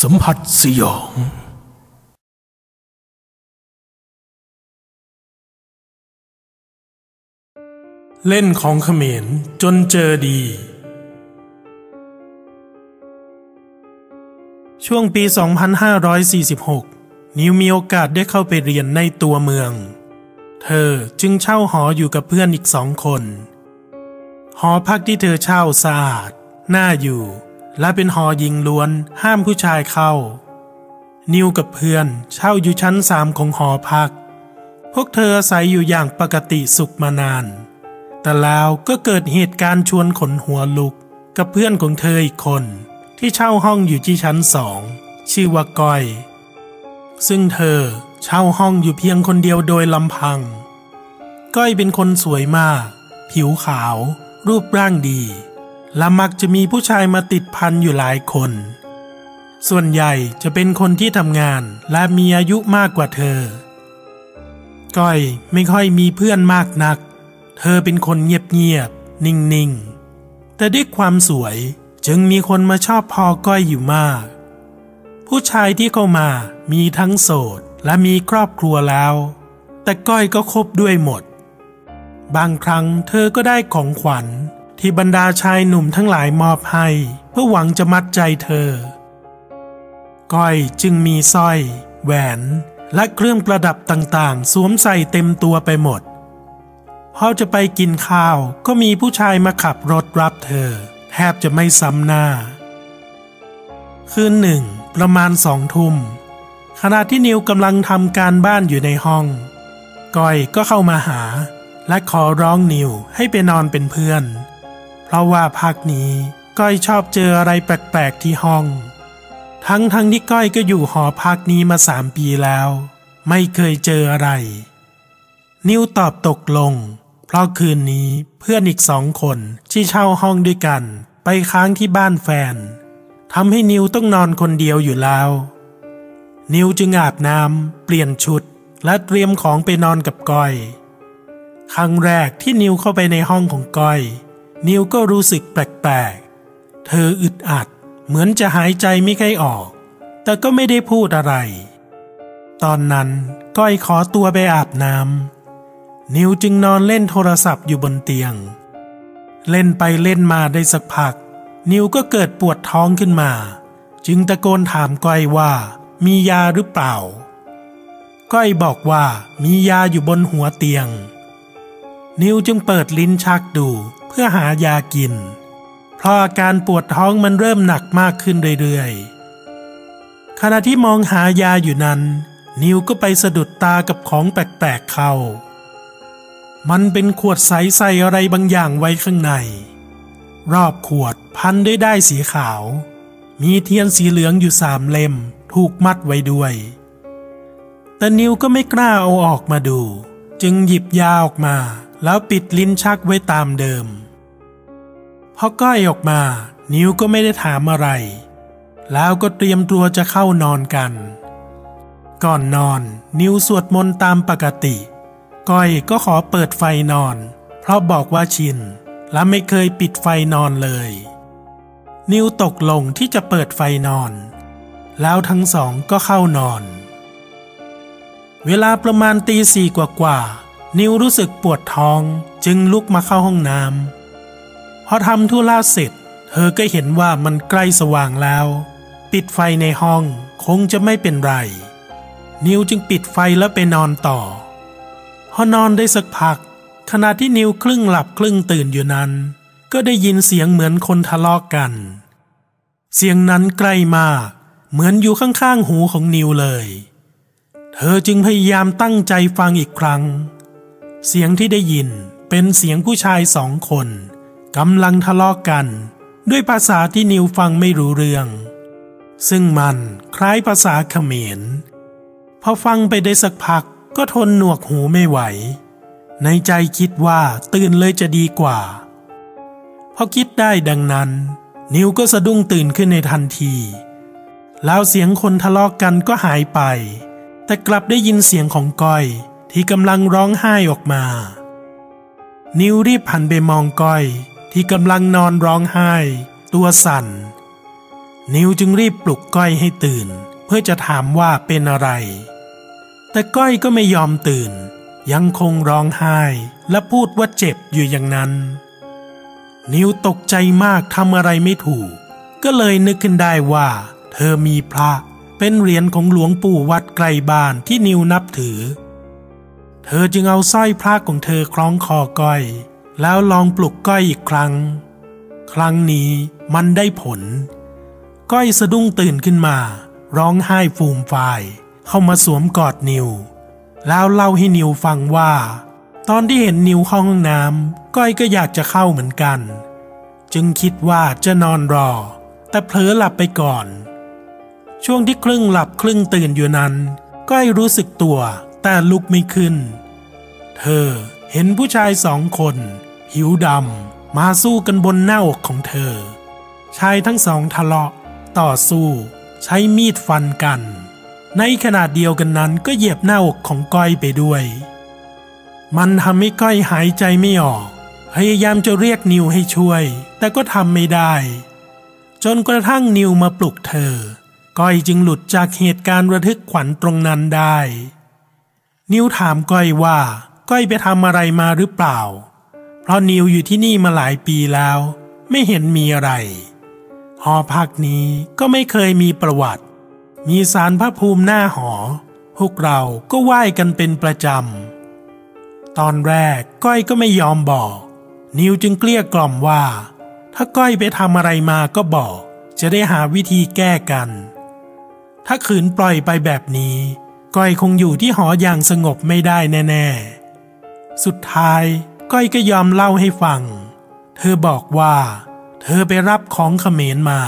สัมผัสสยอง เล่นของเขมรจนเจอดี ช่วงปี 2546 นิวมีโอกาสได้เข้าไปเรียนในตัวเมือง เธอจึงเช่าหออยู่กับเพื่อนอีกสองคน หอพักที่เธอเช่าสะอาด น่าอยู่ และเป็นหอหญิงล้วนห้ามผู้ชายเข้า นิวกับเพื่อนเช่าอยู่ชั้นสามของหอพัก พวกเธออาศัยอยู่อย่างปกติสุขมานาน แต่แล้วก็เกิดเหตุการณ์ชวนขนหัวลุกกับเพื่อนของเธออีกคน ที่เช่าห้องอยู่ที่ชั้นสองชื่อว่าก้อย ซึ่งเธอเช่าห้องอยู่เพียงคนเดียวโดยลำพัง ก้อยเป็นคนสวยมาก ผิวขาว รูปร่างดี และมักจะมีผู้ชายมาติดพันอยู่หลายคน ส่วนใหญ่จะเป็นคนที่ทำงานและมีอายุมากกว่าเธอ ก้อยไม่ค่อยมีเพื่อนมากนัก เธอเป็นคนเงียบๆ นิ่งๆ แต่ด้วยความสวยจึงมีคนมาชอบพอก้อยอยู่มาก ผู้ชายที่เข้ามามีทั้งโสดและมีครอบครัวแล้ว แต่ก้อยก็คบด้วยหมด บางครั้งเธอก็ได้ของขวัญ ที่บรรดาชายหนุ่มทั้งหลายมอบให้ เพื่อหวังจะมัดใจเธอ ก้อยจึงมีสร้อย แหวน และเครื่องประดับต่างๆ สวมใส่เต็มตัวไปหมดพอจะไปกินข้าวก็มีผู้ชายมาขับรถรับเธอ แทบจะไม่ซ้ำหน้า คืนหนึ่ง ประมาณสองทุ่มขณะที่นิวกำลังทำการบ้านอยู่ในห้อง ก้อยก็เข้ามาหา และขอร้องนิวให้ไปนอนเป็นเพื่อน เพราะว่าพักนี้ก้อยชอบเจออะไรแปลกๆที่ห้อง ทั้งทั้งที่ก้อยก็อยู่หอพักนี้มาสามปีแล้ว ไม่เคยเจออะไร นิวตอบตกลง เพราะคืนนี้เพื่อนอีกสองคนที่เช่าห้องด้วยกัน ไปค้างที่บ้านแฟนทำให้นิวต้องนอนคนเดียวอยู่แล้ว นิวจึงอาบน้ำเปลี่ยนชุดและเตรียมของไปนอนกับก้อย ครั้งแรกที่นิวเข้าไปในห้องของก้อย นิวก็รู้สึกแปลกๆ เธออึดอัดเหมือนจะหายใจไม่ค่อยออก แต่ก็ไม่ได้พูดอะไร ตอนนั้นก้อยขอตัวไปอาบน้ำนิวจึงนอนเล่นโทรศัพท์อยู่บนเตียง เล่นไปเล่นมาได้สักพัก นิวก็เกิดปวดท้องขึ้นมา จึงตะโกนถามก้อยว่า มียาหรือเปล่า ก้อยบอกว่ามียาอยู่บนหัวเตียง นิวจึงเปิดลิ้นชักดู เพื่อหายากิน เพราะอาการปวดท้องมันเริ่มหนักมากขึ้นเรื่อยๆ ขณะที่มองหายาอยู่นั้น นิวก็ไปสะดุดตากับของแปลกๆเข้า มันเป็นขวดใสใส่อะไรบางอย่างไว้ข้างใน รอบขวดพันด้วยได้สีขาว มีเทียนสีเหลืองอยู่สามเล่มถูกมัดไว้ด้วย แต่นิวก็ไม่กล้าเอาออกมาดู จึงหยิบยาออกมา แล้วปิดลิ้นชักไว้ตามเดิม พอก้อยออกมา นิวก็ไม่ได้ถามอะไร แล้วก็เตรียมตัวจะเข้านอนกัน ก่อนนอนนิวสวดมนต์ตามปกติ ก้อยก็ขอเปิดไฟนอน เพราะบอกว่าชิน และไม่เคยปิดไฟนอนเลย นิวตกลงที่จะเปิดไฟนอน แล้วทั้งสองก็เข้านอน เวลาประมาณตีสี่กว่าๆ นิวรู้สึกปวดท้องจึงลุกมาเข้าห้องน้ำพอทำธุระเสร็จ เธอก็เห็นว่ามันใกล้สว่างแล้ว ปิดไฟในห้องคงจะไม่เป็นไร นิวจึงปิดไฟแล้วไปนอนต่อ พอนอนได้สักพัก ขณะที่นิวครึ่งหลับครึ่งตื่นอยู่นั้น ก็ได้ยินเสียงเหมือนคนทะเลาะกกัน เสียงนั้นใกล้มาก เหมือนอยู่ข้างๆหูของนิวเลย เธอจึงพยายามตั้งใจฟังอีกครั้ง เสียงที่ได้ยินเป็นเสียงผู้ชายสองคนกำลังทะเลาะกกัน ด้วยภาษาที่นิวฟังไม่รู้เรื่อง ซึ่งมันคล้ายภาษาเขมร พอฟังไปได้สักพักก็ทนหนวกหูไม่ไหว ในใจคิดว่าตื่นเลยจะดีกว่า พอคิดได้ดังนั้น นิวก็สะดุ้งตื่นขึ้นในทันที แล้วเสียงคนทะเลาะกกันก็หายไป แต่กลับได้ยินเสียงของก้อย ที่กำลังร้องไห้ออกมา นิวรีบหันไปมองก้อย ที่กำลังนอนร้องไห้ ตัวสั่น นิวจึงรีบปลุกก้อยให้ตื่น เพื่อจะถามว่าเป็นอะไร แต่ก้อยก็ไม่ยอมตื่น ยังคงร้องไห้และพูดว่าเจ็บอยู่อย่างนั้น นิวตกใจมากทำอะไรไม่ถูก ก็เลยนึกขึ้นได้ว่า เธอมีพระเป็นเหรียญของหลวงปู่วัดไกลบ้านที่นิวนับถือ เธอจึงเอาสร้อยพระของเธอคล้องคอก้อย แล้วลองปลุกก้อยอีกครั้ง ครั้งนี้มันได้ผล ก้อยสะดุ้งตื่นขึ้นมา ร้องไห้ฟูมฟาย เข้ามาสวมกอดนิว แล้วเล่าให้นิวฟังว่า ตอนที่เห็นนิวห้องน้ำก้อยก็อยากจะเข้าเหมือนกัน จึงคิดว่าจะนอนรอ แต่เผลอหลับไปก่อน ช่วงที่ครึ่งหลับครึ่งตื่นอยู่นั้น ก้อยรู้สึกตัว แต่ลุกไม่ขึ้น เธอเห็นผู้ชายสองคน ผิวดำมาสู้กันบนหน้าอกของเธอ ชายทั้งสองทะเลาะ ต่อสู้ ใช้มีดฟันกัน ในขณะเดียวกันนั้นก็เหยียบหน้าอกของก้อยไปด้วย มันทำให้ก้อยหายใจไม่ออกพยายามจะเรียกนิวให้ช่วย แต่ก็ทำไม่ได้ จนกระทั่งนิวมาปลุกเธอ ก้อยจึงหลุดจากเหตุการณ์ระทึกขวัญตรงนั้นได้ นิวถามก้อยว่า ก้อยไปทำอะไรมาหรือเปล่า เพราะนิวอยู่ที่นี่มาหลายปีแล้ว ไม่เห็นมีอะไรหอพักนี้ก็ไม่เคยมีประวัติ มีสารพระภูมิหน้าหอ พวกเราก็ไหว้กันเป็นประจำ ตอนแรกก้อยก็ไม่ยอมบอก นิวจึงเกลี้ยกล่อมว่า ถ้าก้อยไปทำอะไรมาก็บอก จะได้หาวิธีแก้กัน ถ้าขืนปล่อยไปแบบนี้ ก้อยคงอยู่ที่หออย่างสงบไม่ได้แน่ๆ สุดท้ายก้อยก็ยอมเล่าให้ฟัง เธอบอกว่า เธอไปรับของเขมรมา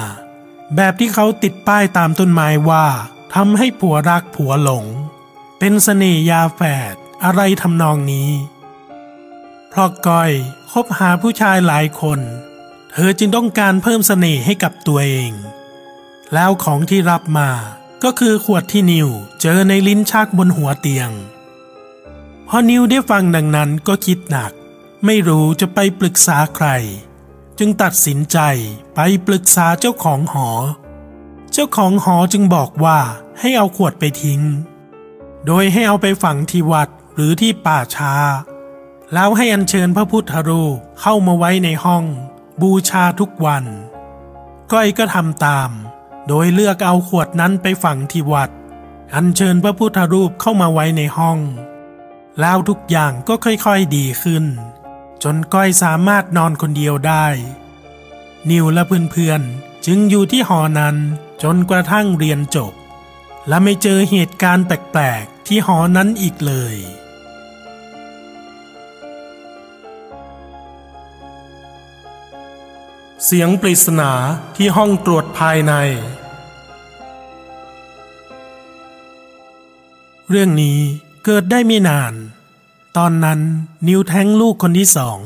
แบบที่เขาติดป้ายตามต้นไม้ว่าทำให้ผัวรักผัวหลง เป็นสเสน่ยาแฝดอะไรทำนองนี้ เพราะก้อยคบหาผู้ชายหลายคน เธอจึงต้องการเพิ่มสเสน่ห์ให้กับตัวเอง แล้วของที่รับมา ก็คือขวดที่นิวเจอในลิ้นชักบนหัวเตียง พอนิวได้ฟังดังนั้นก็คิดหนัก ไม่รู้จะไปปรึกษาใคร จึงตัดสินใจไปปรึกษาเจ้าของหอ เจ้าของหอจึงบอกว่าให้เอาขวดไปทิ้ง โดยให้เอาไปฝังที่วัดหรือที่ป่าช้า แล้วให้อัญเชิญพระพุทธรูปเข้ามาไว้ในห้อง บูชาทุกวัน ก้อยก็ทำตาม โดยเลือกเอาขวดนั้นไปฝังที่วัด อัญเชิญพระพุทธรูปเข้ามาไว้ในห้อง แล้วทุกอย่างก็ค่อยๆดีขึ้น จนก้อยสามารถนอนคนเดียวได้ นิวและเพื่อนๆจึงอยู่ที่หอนั้นจนกระทั่งเรียนจบ และไม่เจอเหตุการณ์แปลกๆที่หอนั้นอีกเลย สียงปริศนาที่ห้องตรวจภายใน เรื่องนี้เกิดได้ไม่นาน ตอนนั้นนิวแท้งลูกคนที่สอง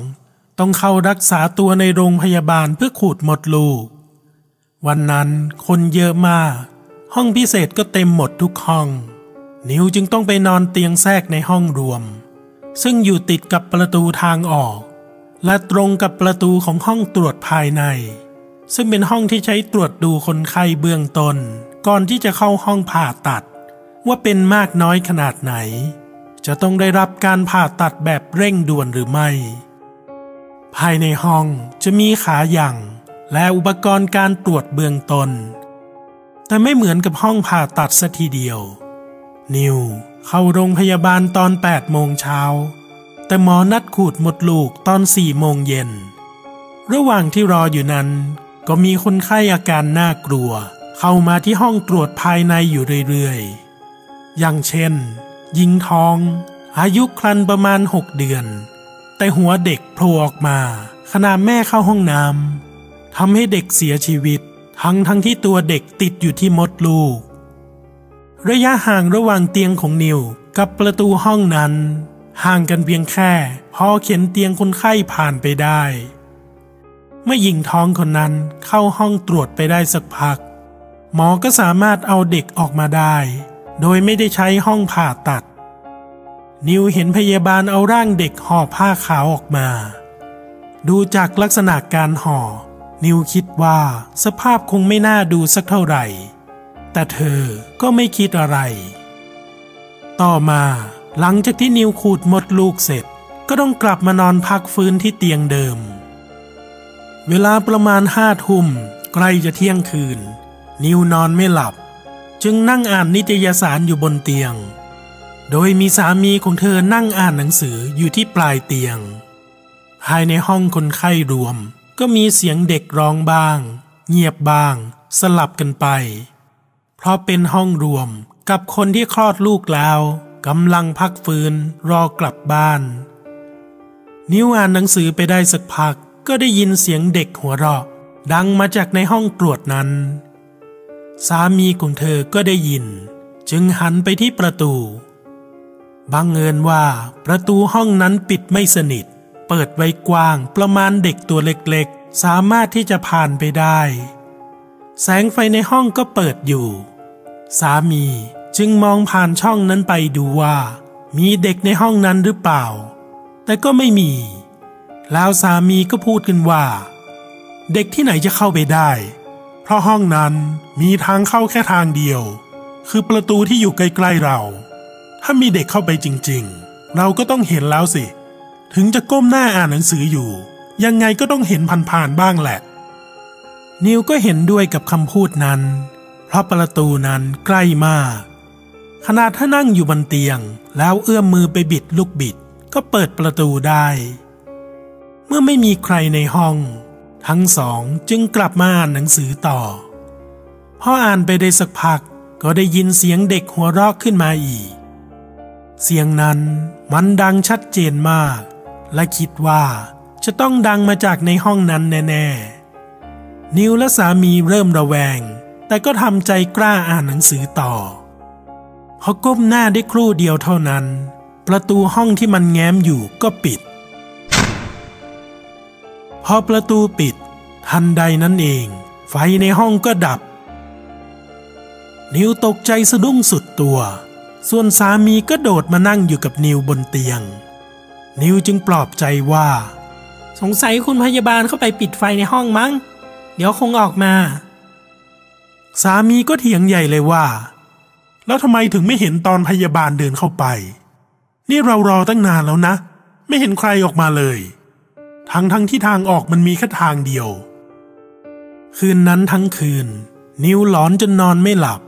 ต้องเข้ารักษาตัวในโรงพยาบาลเพื่อขูดหมดลูก วันนั้นคนเยอะมาก ห้องพิเศษก็เต็มหมดทุกห้อง นิวจึงต้องไปนอนเตียงแทรกในห้องรวม ซึ่งอยู่ติดกับประตูทางออก และตรงกับประตูของห้องตรวจภายใน ซึ่งเป็นห้องที่ใช้ตรวจดูคนไข้เบื้องต้น ก่อนที่จะเข้าห้องผ่าตัด ว่าเป็นมากน้อยขนาดไหน จะต้องได้รับการผ่าตัดแบบเร่งด่วนหรือไม่ ภายในห้องจะมีขาอย่าง และอุปกรณ์การตรวจเบื้องต้น แต่ไม่เหมือนกับห้องผ่าตัดสัทีเดียว นิวเข้าโรงพยาบาลตอน8โมงเช้า แต่หมอนัดขูดหมดลูกตอนสี่โมงเย็น ระหว่างที่รออยู่นั้น ก็มีคนไข้อาการน่ากลัว เข้ามาที่ห้องตรวจภายในอยู่เรื่อยๆ อย่างเช่นยิงท้อง อายุครรภ์ประมาณหกเดือน แต่หัวเด็กโผล่ออกมาขณะแม่เข้าห้องน้ำทำให้เด็กเสียชีวิต ทั้งทั้งที่ตัวเด็กติดอยู่ที่มดลูก ระยะห่างระหว่างเตียงของนิวกับประตูห้องนั้น ห่างกันเพียงแค่พอเข็นเตียงคนไข้ผ่านไปได้ เมื่อหญิงท้องคนนั้นเข้าห้องตรวจไปได้สักพัก หมอก็สามารถเอาเด็กออกมาได้ โดยไม่ได้ใช้ห้องผ่าตัด นิวเห็นพยาบาลเอาร่างเด็กห่อผ้าขาวออกมา ดูจากลักษณะการห่อ นิวคิดว่าสภาพคงไม่น่าดูสักเท่าไหร่ แต่เธอก็ไม่คิดอะไร ต่อมา หลังจากที่นิวขูดหมดลูกเสร็จ ก็ต้องกลับมานอนพักฟื้นที่เตียงเดิม เวลาประมาณห้าทุ่มใกล้จะเที่ยงคืน นิวนอนไม่หลับ จึงนั่งอ่านนิตยสารอยู่บนเตียง โดยมีสามีของเธอนั่งอ่านหนังสืออยู่ที่ปลายเตียง ภายในห้องคนไข้รวม ก็มีเสียงเด็กร้องบ้าง เงียบบ้าง สลับกันไป เพราะเป็นห้องรวมกับคนที่คลอดลูกแล้ว กำลังพักฟื้นรอกลับบ้าน นิ้วอ่านหนังสือไปได้สักพักก็ได้ยินเสียงเด็กหัวเราะดังมาจากในห้องตรวจนั้น สามีของเธอก็ได้ยิน จึงหันไปที่ประตู บังเอิญว่าประตูห้องนั้นปิดไม่สนิท เปิดไว้กว้างประมาณเด็กตัวเล็กๆ สามารถที่จะผ่านไปได้ แสงไฟในห้องก็เปิดอยู่ สามี จึงมองผ่านช่องนั้นไปดูว่า มีเด็กในห้องนั้นหรือเปล่า แต่ก็ไม่มี แล้วสามีก็พูดขึ้นว่า เด็กที่ไหนจะเข้าไปได้ เพราะห้องนั้นมีทางเข้าแค่ทางเดียว คือประตูที่อยู่ใกล้ๆเรา ถ้ามีเด็กเข้าไปจริงๆ เราก็ต้องเห็นแล้วสิ ถึงจะก้มหน้าอ่านหนังสืออยู่ ยังไงก็ต้องเห็นผ่านๆบ้างแหละ นิวก็เห็นด้วยกับคำพูดนั้น เพราะประตูนั้นใกล้มาก ขนาดถ้านั่งอยู่บนเตียง แล้วเอื้อมมือไปบิดลูกบิด ก็เปิดประตูได้ เมื่อไม่มีใครในห้อง ทั้งสองจึงกลับมาอ่านหนังสือต่อพออ่านไปได้สักพักก็ได้ยินเสียงเด็กหัวเราะขึ้นมาอีก เสียงนั้นมันดังชัดเจนมาก และคิดว่าจะต้องดังมาจากในห้องนั้นแน่ๆ นิวและสามีเริ่มระแวง แต่ก็ทำใจกล้าอ่านหนังสือต่อ พอก้มหน้าได้ครู่เดียวเท่านั้น ประตูห้องที่มันแง้มอยู่ก็ปิด พอประตูปิด ทันใดนั้นเอง ไฟในห้องก็ดับ นิวตกใจสะดุ้งสุดตัว ส่วนสามีก็โดดมานั่งอยู่กับนิวบนเตียง นิวจึงปลอบใจว่า สงสัยคุณพยาบาลเข้าไปปิดไฟในห้องมั้ง เดี๋ยวคงออกมา สามีก็เถียงใหญ่เลยว่า แล้วทำไมถึงไม่เห็นตอนพยาบาลเดินเข้าไป นี่เรารอตั้งนานแล้วนะ ไม่เห็นใครออกมาเลย ทั้งทั้งที่ทางออกมันมีแค่ทางเดียว คืนนั้นทั้งคืน นิวหลอนจนนอนไม่หลับ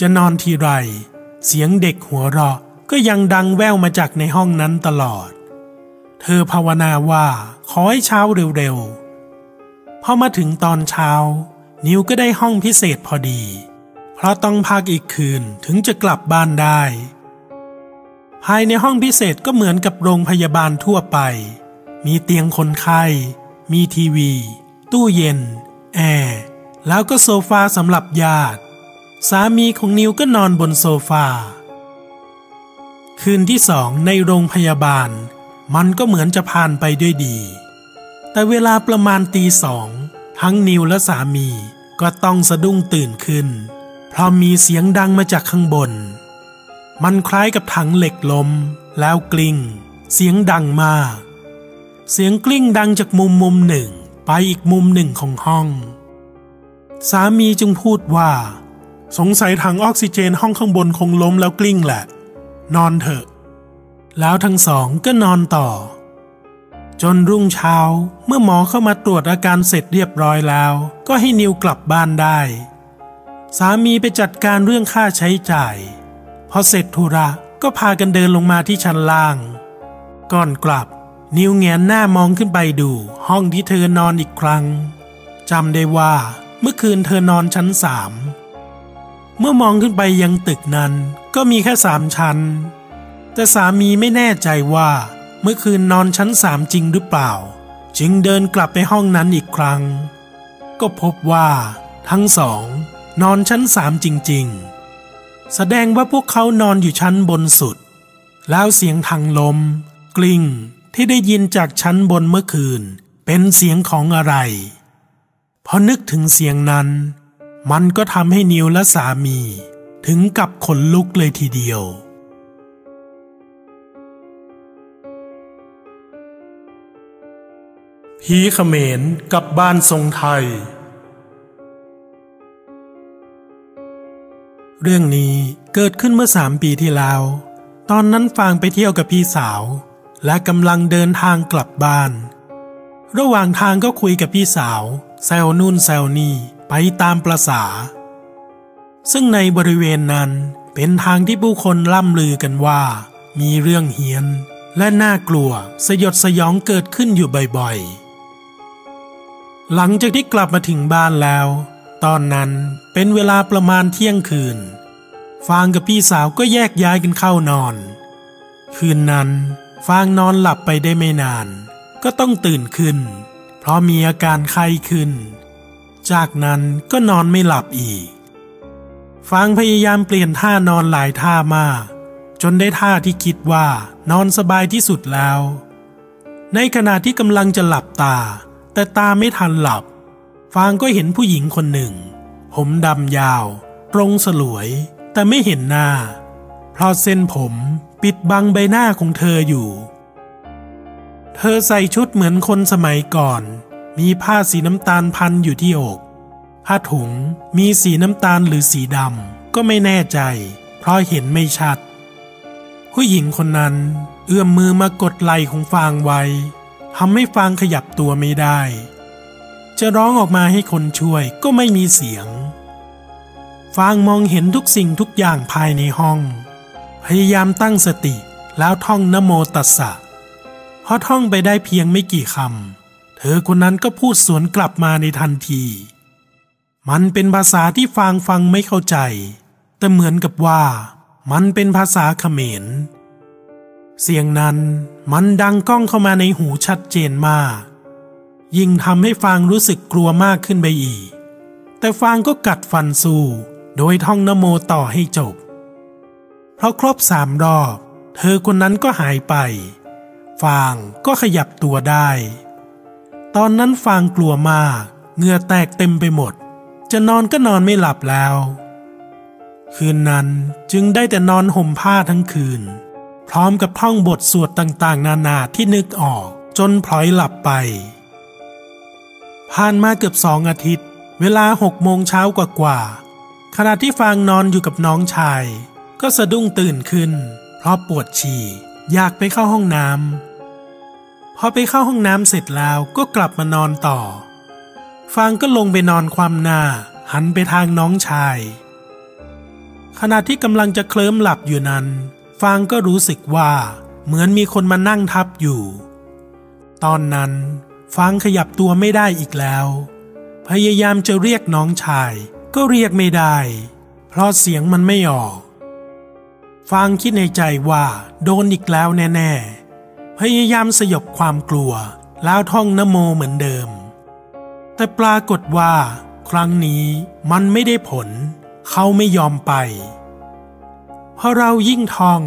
จะนอนทีไร เสียงเด็กหัวเราะก็ยังดังแว่วมาจากในห้องนั้นตลอด เธอภาวนาว่าขอให้เช้าเร็วๆพอมาถึงตอนเช้า นิวก็ได้ห้องพิเศษพอดี เพราะต้องพักอีกคืนถึงจะกลับบ้านได้ ภายในห้องพิเศษก็เหมือนกับโรงพยาบาลทั่วไป มีเตียงคนไข้ มีทีวี ตู้เย็น แอร์ แล้วก็โซฟาสำหรับญาติ สามีของนิวก็นอนบนโซฟา คืนที่สองในโรงพยาบาล มันก็เหมือนจะผ่านไปด้วยดี แต่เวลาประมาณตีสองทั้งนิวและสามีก็ต้องสะดุ้งตื่นขึ้นเพราะมีเสียงดังมาจากข้างบน มันคล้ายกับถังเหล็กล้มแล้วกลิ้ง เสียงดังมาก เสียงกลิ้งดังจากมุมมุมหนึ่งไปอีกมุมหนึ่งของห้อง สามีจึงพูดว่า สงสัยถังออกซิเจนห้องข้างบนคงล้มแล้วกลิ้งแหละ นอนเถอะ แล้วทั้งสองก็นอนต่อ จนรุ่งเช้าเมื่อหมอเข้ามาตรวจอาการเสร็จเรียบร้อยแล้ว ก็ให้นิวกลับบ้านได้ สามีไปจัดการเรื่องค่าใช้จ่าย พอเสร็จธุระก็พากันเดินลงมาที่ชั้นล่าง ก่อนกลับ นิวแงนหน้ามองขึ้นไปดู ห้องที่เธอนอนอีกครั้งจำได้ว่า เมื่อคืนเธอนอนชั้นสามเมื่อมองขึ้นไปยังตึกนั้น ก็มีแค่สามชั้น แต่สามีไม่แน่ใจว่า เมื่อคืนนอนชั้นสามจริงหรือเปล่า จึงเดินกลับไปห้องนั้นอีกครั้ง ก็พบว่า ทั้งสอง นอนชั้นสามจริง ๆ แสดงว่าพวกเขานอนอยู่ชั้นบนสุด แล้วเสียงทางลม กลิ้งที่ได้ยินจากชั้นบนเมื่อคืน เป็นเสียงของอะไร พอนึกถึงเสียงนั้น มันก็ทำให้นิวและสามี ถึงกับขนลุกเลยทีเดียวผีเขมรกับบ้านทรงไทย เรื่องนี้เกิดขึ้นเมื่อสามปีที่แล้ว ตอนนั้นฟางไปเที่ยวกับพี่สาว และกำลังเดินทางกลับบ้าน ระหว่างทางก็คุยกับพี่สาว แซวนู่นแซวนี่ไปตามประษา ซึ่งในบริเวณนั้นเป็นทางที่ผู้คนล่ำลือกันว่า มีเรื่องเฮี้ยน และน่ากลัวสยดสยองเกิดขึ้นอยู่บ่อยๆ หลังจากที่กลับมาถึงบ้านแล้ว ตอนนั้นเป็นเวลาประมาณเที่ยงคืน ฟางกับพี่สาวก็แยกย้ายกันเข้านอน คืนนั้น ฟางนอนหลับไปได้ไม่นาน ก็ต้องตื่นขึ้น เพราะมีอาการไข้ขึ้น จากนั้นก็นอนไม่หลับอีก ฟางพยายามเปลี่ยนท่านอนหลายท่ามาก จนได้ท่าที่คิดว่านอนสบายที่สุดแล้ว ในขณะที่กำลังจะหลับตา แต่ตาไม่ทันหลับ ฟางก็เห็นผู้หญิงคนหนึ่ง ผมดำยาว ตรงสลวย แต่ไม่เห็นหน้า เพราะเส้นผมปิดบังใบหน้าของเธออยู่ เธอใส่ชุดเหมือนคนสมัยก่อน มีผ้าสีน้ำตาลพันอยู่ที่อก ผ้าถุงมีสีน้ำตาลหรือสีดำก็ไม่แน่ใจ เพราะเห็นไม่ชัด ผู้หญิงคนนั้นเอื้อมมือมากดไหล่ของฟางไว้ทำให้ฟางขยับตัวไม่ได้ จะร้องออกมาให้คนช่วยก็ไม่มีเสียง ฟางมองเห็นทุกสิ่งทุกอย่างภายในห้อง พยายามตั้งสติแล้วท่องนโมตัสสะพอท่องไปได้เพียงไม่กี่คำ เธอคนนั้นก็พูดสวนกลับมาในทันที มันเป็นภาษาที่ฟางฟังไม่เข้าใจ แต่เหมือนกับว่า มันเป็นภาษาเขมร เสียงนั้นมันดังก้องเข้ามาในหูชัดเจนมาก ยิ่งทำให้ฟางรู้สึกกลัวมากขึ้นไปอีก แต่ฟางก็กัดฟันสู้ โดยท่องนโมต่อให้จบ เพราะครบสามรอบ เธอคนนั้นก็หายไป ฟางก็ขยับตัวได้ ตอนนั้นฟางกลัวมาก เหงื่อแตกเต็มไปหมด จะนอนก็นอนไม่หลับแล้ว คืนนั้นจึงได้แต่นอนห่มผ้าทั้งคืน พร้อมกับท่องบทสวดต่างๆ นานาที่นึกออกจนพลอยหลับไป ผ่านมาเกือบสองอาทิตย์ เวลาหกโมงเช้ากว่าๆขณะที่ฟางนอนอยู่กับน้องชาย ก็สะดุ้งตื่นขึ้น เพราะปวดฉี่ อยากไปเข้าห้องน้ำพอไปเข้าห้องน้ำเสร็จแล้วก็กลับมานอนต่อ ฟางก็ลงไปนอนความหน้า หันไปทางน้องชาย ขณะที่กำลังจะเคลิ้มหลับอยู่นั้น ฟางก็รู้สึกว่าเหมือนมีคนมานั่งทับอยู่ ตอนนั้น ฟางขยับตัวไม่ได้อีกแล้ว พยายามจะเรียกน้องชาย ก็เรียกไม่ได้ เพราะเสียงมันไม่ออก ฟางคิดในใจว่า โดนอีกแล้วแน่ ๆ พยายามสยบความกลัว แล้วท่องนโมเหมือนเดิม แต่ปรากฏว่า ครั้งนี้มันไม่ได้ผล เขาไม่ยอมไปพอเรายิ่งท่อง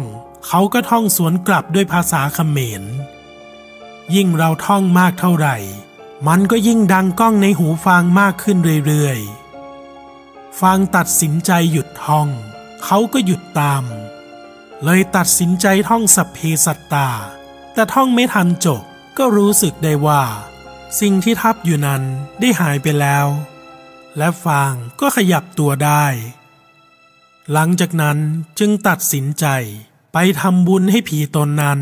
เขาก็ท่องสวนกลับด้วยภาษาเขมร ยิ่งเราท่องมากเท่าไหร่ มันก็ยิ่งดังก้องในหูฟางมากขึ้นเรื่อยๆฟางตัดสินใจหยุดท่อง เขาก็หยุดตาม เลยตัดสินใจท่องสัพเพสัตตา แต่ท่องไม่ทันจบก็รู้สึกได้ว่า สิ่งที่ทับอยู่นั้นได้หายไปแล้ว และฟางก็ขยับตัวได้ หลังจากนั้นจึงตัดสินใจไปทำบุญให้ผีตนนั้น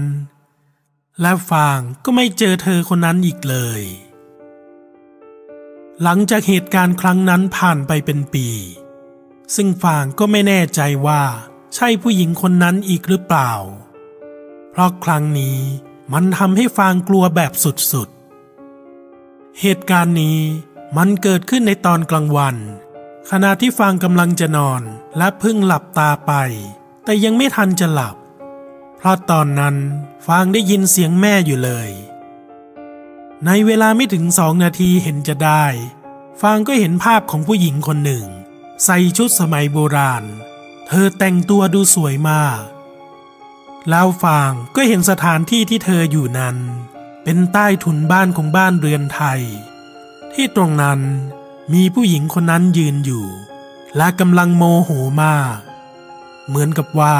และฟางก็ไม่เจอเธอคนนั้นอีกเลย หลังจากเหตุการณ์ครั้งนั้นผ่านไปเป็นปี ซึ่งฟางก็ไม่แน่ใจว่าใช่ผู้หญิงคนนั้นอีกหรือเปล่า เพราะครั้งนี้มันทำให้ฟางกลัวแบบสุดๆ เหตุการณ์นี้มันเกิดขึ้นในตอนกลางวัน ขณะที่ฟางกำลังจะนอนและเพิ่งหลับตาไป แต่ยังไม่ทันจะหลับ เพราะตอนนั้นฟางได้ยินเสียงแม่อยู่เลย ในเวลาไม่ถึงสองนาทีเห็นจะได้ ฟางก็เห็นภาพของผู้หญิงคนหนึ่ง ใส่ชุดสมัยโบราณ เธอแต่งตัวดูสวยมาก แล้วฟางก็เห็นสถานที่ที่เธออยู่นั้น เป็นใต้ถุนบ้านของบ้านเรือนไทย ที่ตรงนั้นมีผู้หญิงคนนั้นยืนอยู่ และกำลังโมโหมาก เหมือนกับว่า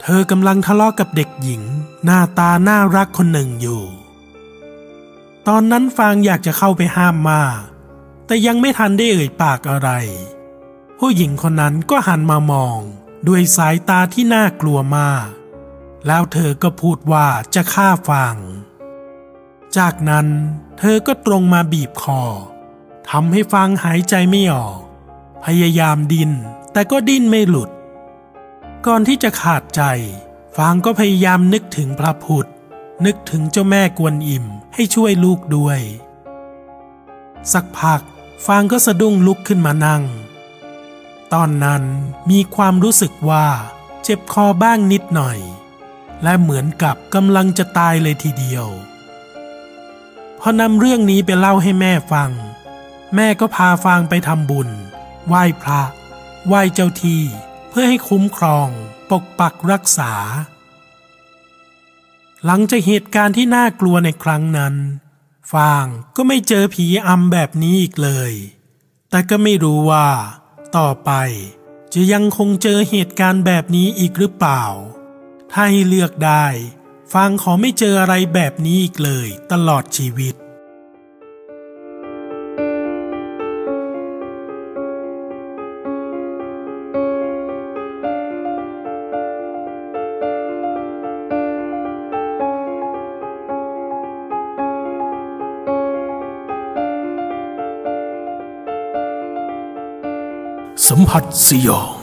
เธอกำลังทะเลาะกับเด็กหญิง หน้าตาน่ารักคนหนึ่งอยู่ตตอนนั้นฟางอยากจะเข้าไปห้ามมา แต่ยังไม่ทันได้เอ่ยปากอะไร ผู้หญิงคนนั้นก็หันมามอง ด้วยสายตาที่น่ากลัวมาก แล้วเธอก็พูดว่าจะฆ่าฟาง จากนั้นเธอก็ตรงมาบีบคอทำให้ฟางหายใจไม่ออก พยายามดิน้นแต่ก็ดิ้นไม่หลุด ก่อนที่จะขาดใจฟางก็พยายามนึกถึงพระพุทธ นึกถึงเจ้าแม่กวนอิมให้ช่วยลูกด้วย สักพักฟางก็สะดุ้งลุกขึ้นมานั่ง ตอนนั้นมีความรู้สึกว่าเจ็บคอบ้างนิดหน่อย และเหมือนกับกำลังจะตายเลยทีเดียว พอนำเรื่องนี้ไปเล่าให้แม่ฟัง แม่ก็พาฟางไปทำบุญ ไหว้พระ ไหว้เจ้าที่ เพื่อให้คุ้มครอง ปกปักรักษา หลังจากเหตุการณ์ที่น่ากลัวในครั้งนั้น ฟางก็ไม่เจอผีอำแบบนี้อีกเลย แต่ก็ไม่รู้ว่า ต่อไปจะยังคงเจอเหตุการณ์แบบนี้อีกหรือเปล่า ถ้าให้เลือกได้ ฟางขอไม่เจออะไรแบบนี้อีกเลย ตลอดชีวิต สัมผัสสยอง